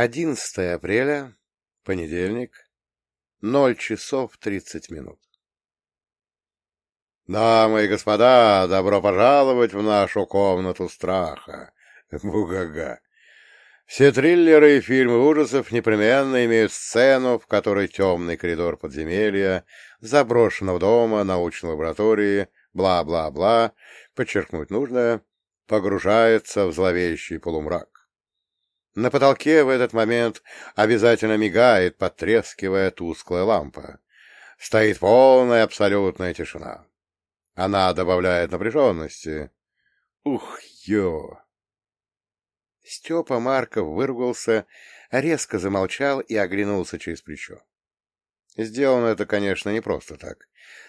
11 апреля, понедельник, 0 часов 30 минут. Дамы и господа, добро пожаловать в нашу комнату страха. Бугага. Все триллеры и фильмы ужасов непременно имеют сцену, в которой темный коридор подземелья, заброшенного дома, научной лаборатории, бла-бла-бла, подчеркнуть нужное, погружается в зловещий полумрак. На потолке в этот момент обязательно мигает, потрескивая тусклая лампа. Стоит полная абсолютная тишина. Она добавляет напряженности. Ух, ё! Степа Марков выругался, резко замолчал и оглянулся через плечо. Сделано это, конечно, не просто так.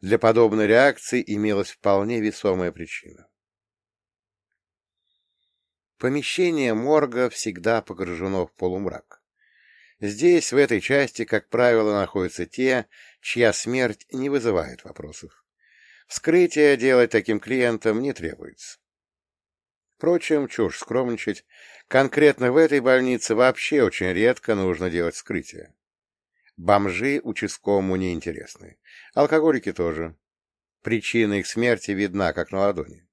Для подобной реакции имелась вполне весомая причина. Помещение морга всегда погружено в полумрак. Здесь, в этой части, как правило, находятся те, чья смерть не вызывает вопросов. Вскрытие делать таким клиентам не требуется. Впрочем, чушь скромничать, конкретно в этой больнице вообще очень редко нужно делать вскрытие. Бомжи участковому неинтересны. Алкоголики тоже. Причина их смерти видна, как на ладони.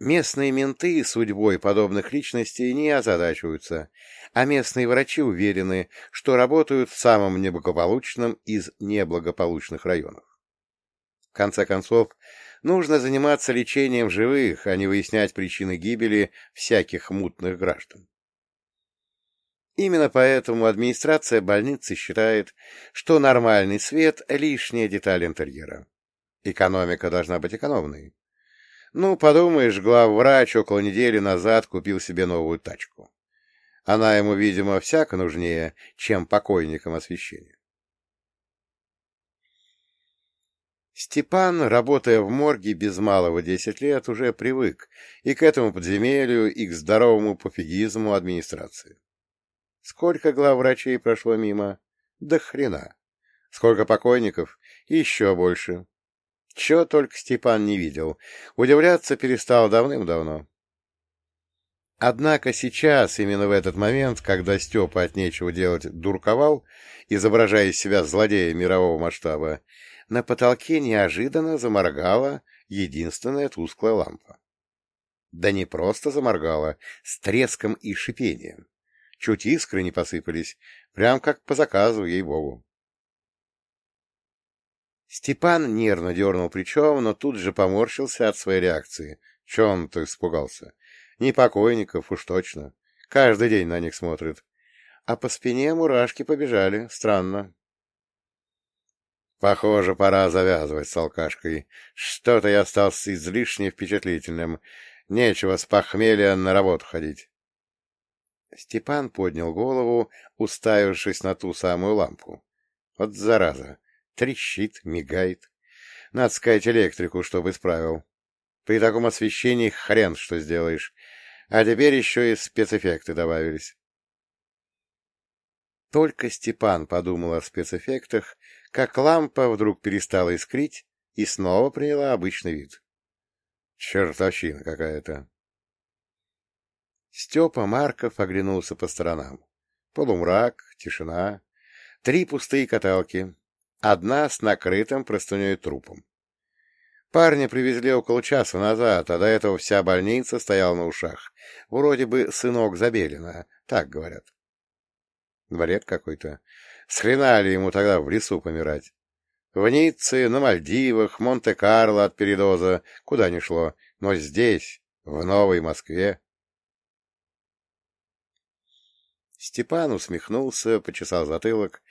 Местные менты судьбой подобных личностей не озадачиваются, а местные врачи уверены, что работают в самом неблагополучном из неблагополучных районов. В конце концов, нужно заниматься лечением живых, а не выяснять причины гибели всяких мутных граждан. Именно поэтому администрация больницы считает, что нормальный свет — лишняя деталь интерьера. Экономика должна быть экономной. Ну, подумаешь, главврач около недели назад купил себе новую тачку. Она ему, видимо, всяко нужнее, чем покойникам освещения. Степан, работая в морге без малого десять лет, уже привык и к этому подземелью, и к здоровому пофигизму администрации. Сколько главврачей прошло мимо? Да хрена. Сколько покойников? Еще больше. Чего только Степан не видел. Удивляться перестал давным-давно. Однако сейчас, именно в этот момент, когда Степа от нечего делать дурковал, изображая из себя злодея мирового масштаба, на потолке неожиданно заморгала единственная тусклая лампа. Да не просто заморгала, с треском и шипением. Чуть искры не посыпались, прям как по заказу, ей-богу. Степан нервно дернул плечом, но тут же поморщился от своей реакции. Че он-то испугался? Не покойников, уж точно. Каждый день на них смотрит. А по спине мурашки побежали. Странно. Похоже, пора завязывать с алкашкой. Что-то я стал излишне впечатлительным. Нечего с похмелья на работу ходить. Степан поднял голову, уставившись на ту самую лампу. Вот зараза! Трещит, мигает. Надо сказать электрику, чтобы исправил. При таком освещении хрен что сделаешь. А теперь еще и спецэффекты добавились. Только Степан подумал о спецэффектах, как лампа вдруг перестала искрить и снова приняла обычный вид. Чертовщина какая-то. Степа Марков оглянулся по сторонам. Полумрак, тишина, три пустые каталки, одна с накрытым простыней трупом. Парня привезли около часа назад, а до этого вся больница стояла на ушах. Вроде бы сынок Забелина, так говорят. Бред какой-то. Схрена ли ему тогда в лесу помирать? В Ницце, на Мальдивах, Монте-Карло от передоза, куда ни шло. Но здесь, в Новой Москве... Степан усмехнулся, почесал затылок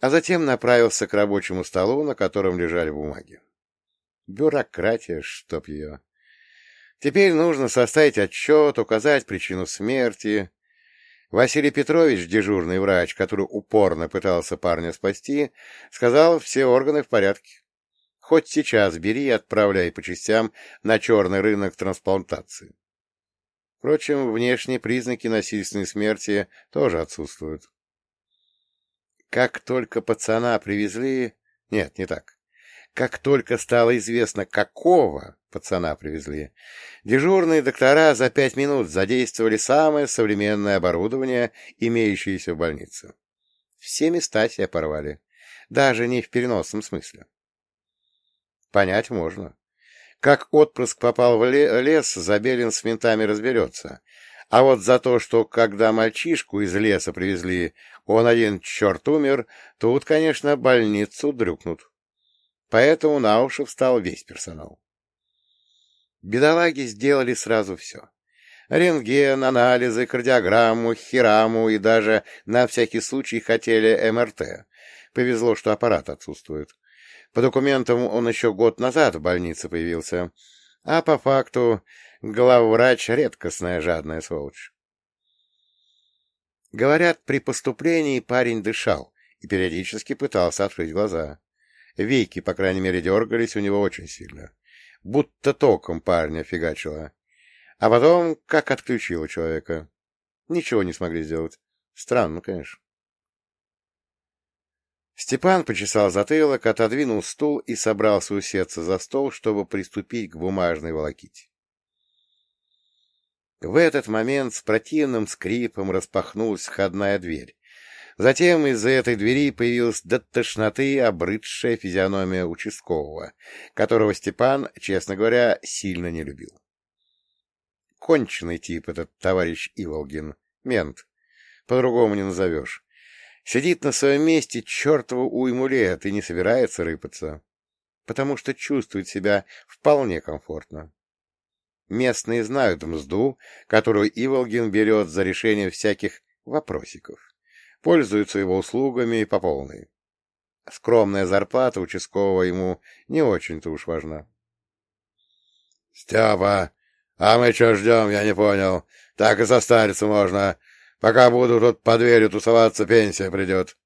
а затем направился к рабочему столу, на котором лежали бумаги. Бюрократия, чтоб ее. Теперь нужно составить отчет, указать причину смерти. Василий Петрович, дежурный врач, который упорно пытался парня спасти, сказал, все органы в порядке. Хоть сейчас бери и отправляй по частям на черный рынок трансплантации. Впрочем, внешние признаки насильственной смерти тоже отсутствуют. Как только пацана привезли... Нет, не так. как только стало известно, какого пацана привезли, дежурные доктора за пять минут задействовали самое современное оборудование, имеющееся в больнице. Все места себя порвали, даже не в переносном смысле. Понять можно. Как отпрыск попал в лес, Забелин с ментами разберется. А вот за то, что когда мальчишку из леса привезли, он один черт умер, тут, конечно, больницу дрюкнут. Поэтому на уши встал весь персонал. Бедолаги сделали сразу все. Рентген, анализы, кардиограмму, хираму и даже на всякий случай хотели МРТ. Повезло, что аппарат отсутствует. По документам он еще год назад в больнице появился, а по факту главврач — редкостная жадная сволочь. Говорят, при поступлении парень дышал и периодически пытался открыть глаза. Веки, по крайней мере, дергались у него очень сильно. Будто током парня фигачило. А потом как отключило человека. Ничего не смогли сделать. Странно, конечно. Степан почесал затылок, отодвинул стул и собрался усеться за стол, чтобы приступить к бумажной волоките. В этот момент с противным скрипом распахнулась входная дверь. Затем из-за этой двери появилась до тошноты обрыдшая физиономия участкового, которого Степан, честно говоря, сильно не любил. Конченый тип этот товарищ Иволгин, мент, по-другому не назовешь. Сидит на своем месте чертову уйму лет и не собирается рыпаться, потому что чувствует себя вполне комфортно. Местные знают мзду, которую Иволгин берет за решение всяких вопросиков. Пользуются его услугами по полной. Скромная зарплата участкового ему не очень-то уж важна. — Степа, а мы что ждем, я не понял. Так и состариться можно. Пока буду тут под дверью тусоваться, пенсия придет.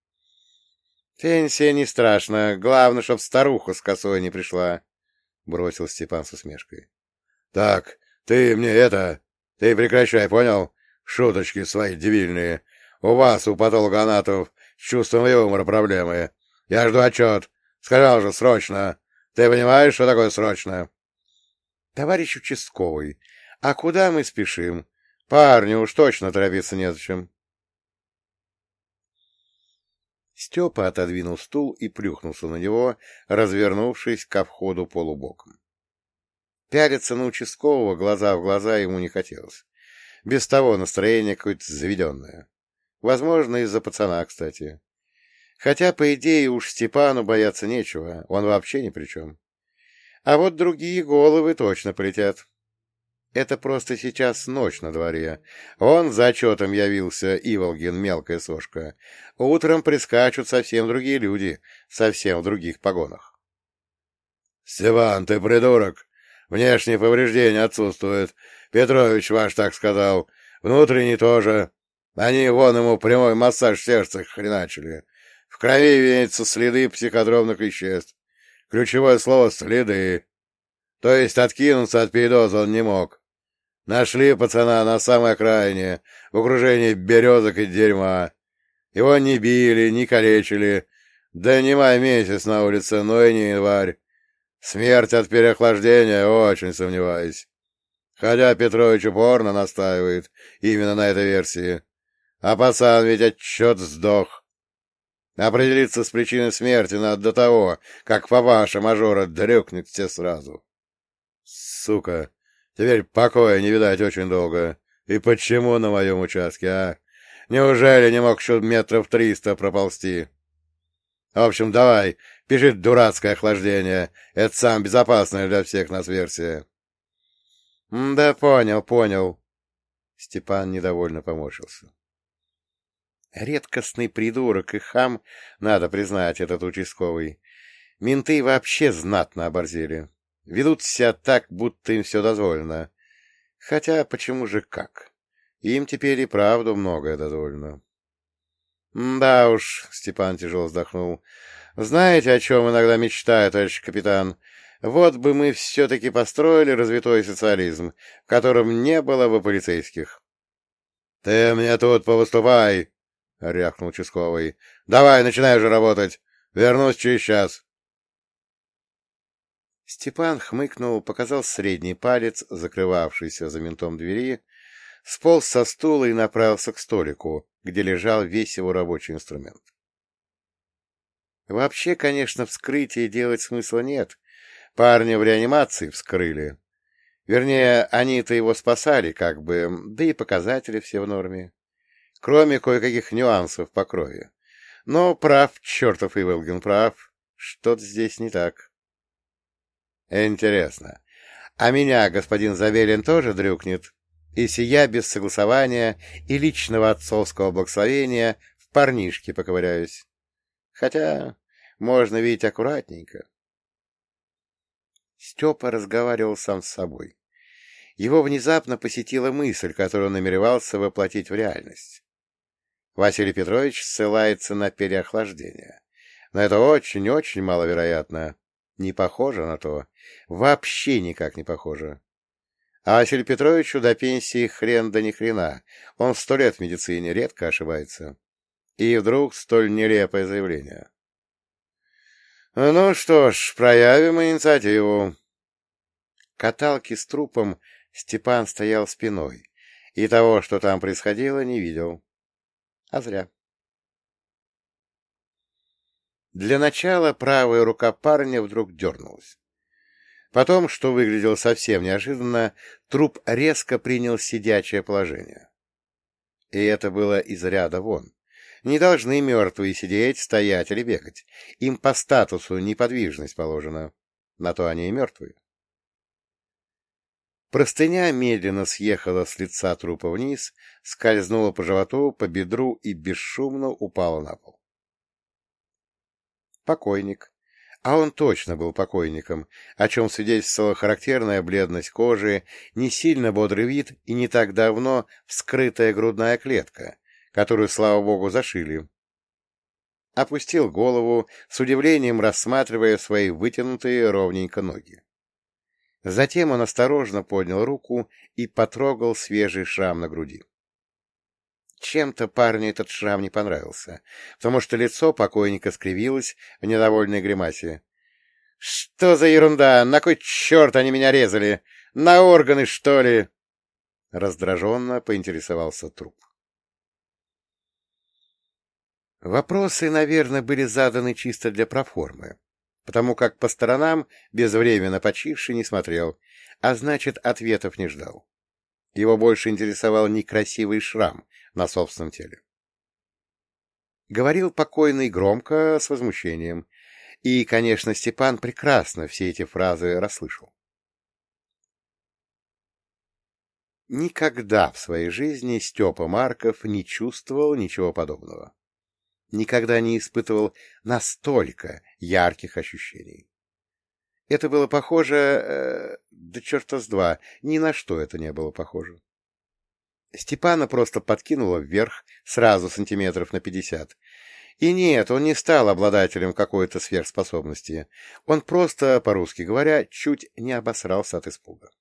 — Пенсия не страшно. Главное, чтоб старуха с косой не пришла, — бросил Степан с усмешкой. — Так, ты мне это... Ты прекращай, понял? Шуточки свои дебильные. У вас, у патологоанатов, с чувством юмора проблемы. Я жду отчет. Сказал же, срочно. Ты понимаешь, что такое срочно? — Товарищ участковый, а куда мы спешим? Парню уж точно торопиться незачем. Степа отодвинул стул и плюхнулся на него, развернувшись ко входу полубоком. Пялиться на участкового глаза в глаза ему не хотелось. Без того настроение какое-то заведенное. Возможно, из-за пацана, кстати. Хотя, по идее, уж Степану бояться нечего, он вообще ни при чем. А вот другие головы точно полетят. Это просто сейчас ночь на дворе. Он за отчетом явился, Иволгин, мелкая сошка. Утром прискачут совсем другие люди, совсем в других погонах. — Степан, ты придурок! Внешние повреждения отсутствуют. Петрович ваш так сказал. Внутренний тоже. Они вон ему прямой массаж сердца хреначили. В крови видятся следы психодромных веществ. Ключевое слово — следы. То есть откинуться от передоза он не мог. Нашли пацана на самой окраине, в окружении березок и дерьма. Его не били, не калечили. Да не май месяц на улице, но и не январь. Смерть от переохлаждения, очень сомневаюсь. Хотя Петрович упорно настаивает именно на этой версии. А пацан ведь отчет сдох. Определиться с причиной смерти надо до того, как папаша мажора дрюкнет все сразу. Сука! Теперь покоя не видать очень долго. И почему на моем участке, а? Неужели не мог еще метров триста проползти? В общем, давай, пиши дурацкое охлаждение. Это сам безопасная для всех нас версия. — Да понял, понял. Степан недовольно поморщился. Редкостный придурок и хам, надо признать, этот участковый. Менты вообще знатно оборзели. Ведут себя так, будто им все дозволено. Хотя почему же как? Им теперь и правду многое дозволено. — Да уж, — Степан тяжело вздохнул, — знаете, о чем иногда мечтаю, товарищ капитан? Вот бы мы все-таки построили развитой социализм, в котором не было бы полицейских. — Ты мне тут повыступай, — рявкнул участковый. — Давай, начинай же работать. Вернусь через час. Степан хмыкнул, показал средний палец, закрывавшийся за ментом двери, сполз со стула и направился к столику, где лежал весь его рабочий инструмент. Вообще, конечно, вскрытие делать смысла нет. Парня в реанимации вскрыли. Вернее, они-то его спасали, как бы, да и показатели все в норме. Кроме кое-каких нюансов по крови. Но прав, чертов Ивелгин прав. Что-то здесь не так. Интересно. А меня господин Завелин тоже дрюкнет? И сия без согласования и личного отцовского благословения в парнишке поковыряюсь. Хотя можно видеть аккуратненько. Степа разговаривал сам с собой. Его внезапно посетила мысль, которую он намеревался воплотить в реальность. Василий Петрович ссылается на переохлаждение. Но это очень-очень маловероятно. Не похоже на то. Вообще никак не похоже. А Василию Петровичу до пенсии хрен да ни хрена. Он сто лет в медицине редко ошибается. И вдруг столь нелепое заявление. Ну что ж, проявим инициативу. Каталки с трупом Степан стоял спиной, и того, что там происходило, не видел. А зря. Для начала правая рука парня вдруг дернулась. Потом, что выглядело совсем неожиданно, труп резко принял сидячее положение. И это было из ряда вон. Не должны мертвые сидеть, стоять или бегать. Им по статусу неподвижность положена. На то они и мертвые. Простыня медленно съехала с лица трупа вниз, скользнула по животу, по бедру и бесшумно упала на пол. Покойник. А он точно был покойником, о чем свидетельствовала характерная бледность кожи, не сильно бодрый вид и не так давно вскрытая грудная клетка, которую, слава богу, зашили. Опустил голову, с удивлением рассматривая свои вытянутые ровненько ноги. Затем он осторожно поднял руку и потрогал свежий шрам на груди. Чем-то парню этот шрам не понравился, потому что лицо покойника скривилось в недовольной гримасе. — Что за ерунда? На кой черт они меня резали? На органы, что ли? Раздраженно поинтересовался труп. Вопросы, наверное, были заданы чисто для проформы, потому как по сторонам безвременно почивший не смотрел, а значит, ответов не ждал. Его больше интересовал некрасивый шрам на собственном теле. Говорил покойный громко, с возмущением. И, конечно, Степан прекрасно все эти фразы расслышал. Никогда в своей жизни Степа Марков не чувствовал ничего подобного. Никогда не испытывал настолько ярких ощущений. Это было похоже... Э, да черта с два, ни на что это не было похоже. Степана просто подкинуло вверх, сразу сантиметров на пятьдесят. И нет, он не стал обладателем какой-то сверхспособности. Он просто, по-русски говоря, чуть не обосрался от испуга.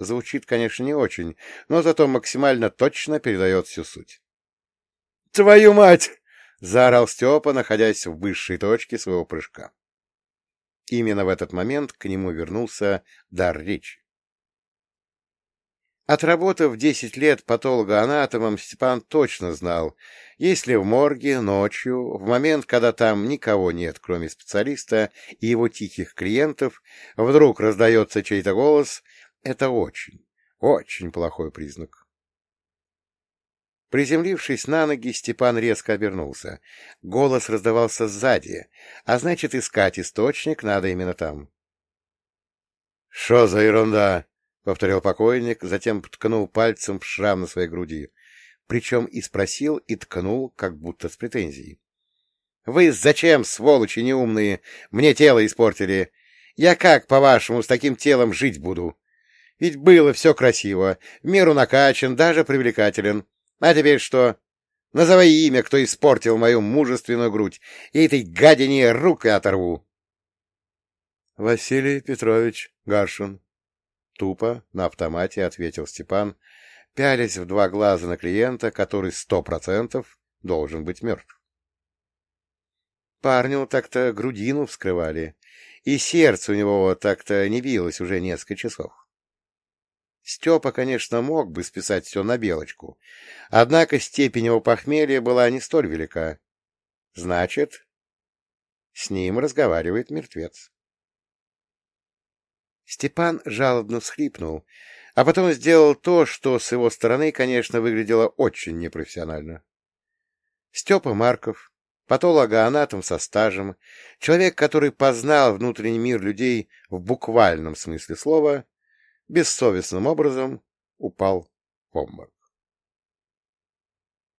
Звучит, конечно, не очень, но зато максимально точно передает всю суть. «Твою мать!» — заорал Степа, находясь в высшей точке своего прыжка. Именно в этот момент к нему вернулся дар речи. Отработав десять лет патологоанатомом, Степан точно знал, если в морге ночью, в момент, когда там никого нет, кроме специалиста и его тихих клиентов, вдруг раздается чей-то голос, это очень, очень плохой признак. Приземлившись на ноги, Степан резко обернулся. Голос раздавался сзади, а значит, искать источник надо именно там. — Что за ерунда? — повторил покойник, затем ткнул пальцем в шрам на своей груди. Причем и спросил, и ткнул, как будто с претензией. — Вы зачем, сволочи неумные, мне тело испортили? Я как, по-вашему, с таким телом жить буду? Ведь было все красиво, в меру накачан, даже привлекателен. А теперь что? Называй имя, кто испортил мою мужественную грудь, и этой гадине рук оторву. — Василий Петрович Гаршин, Тупо, на автомате ответил Степан, пялясь в два глаза на клиента, который сто процентов должен быть мертв. Парню так-то грудину вскрывали, и сердце у него так-то не билось уже несколько часов. Степа, конечно, мог бы списать все на Белочку, однако степень его похмелья была не столь велика. Значит, с ним разговаривает мертвец. Степан жалобно всхлипнул, а потом сделал то, что с его стороны, конечно, выглядело очень непрофессионально. Степа Марков, патологоанатом со стажем, человек, который познал внутренний мир людей в буквальном смысле слова, бессовестным образом упал в обморок.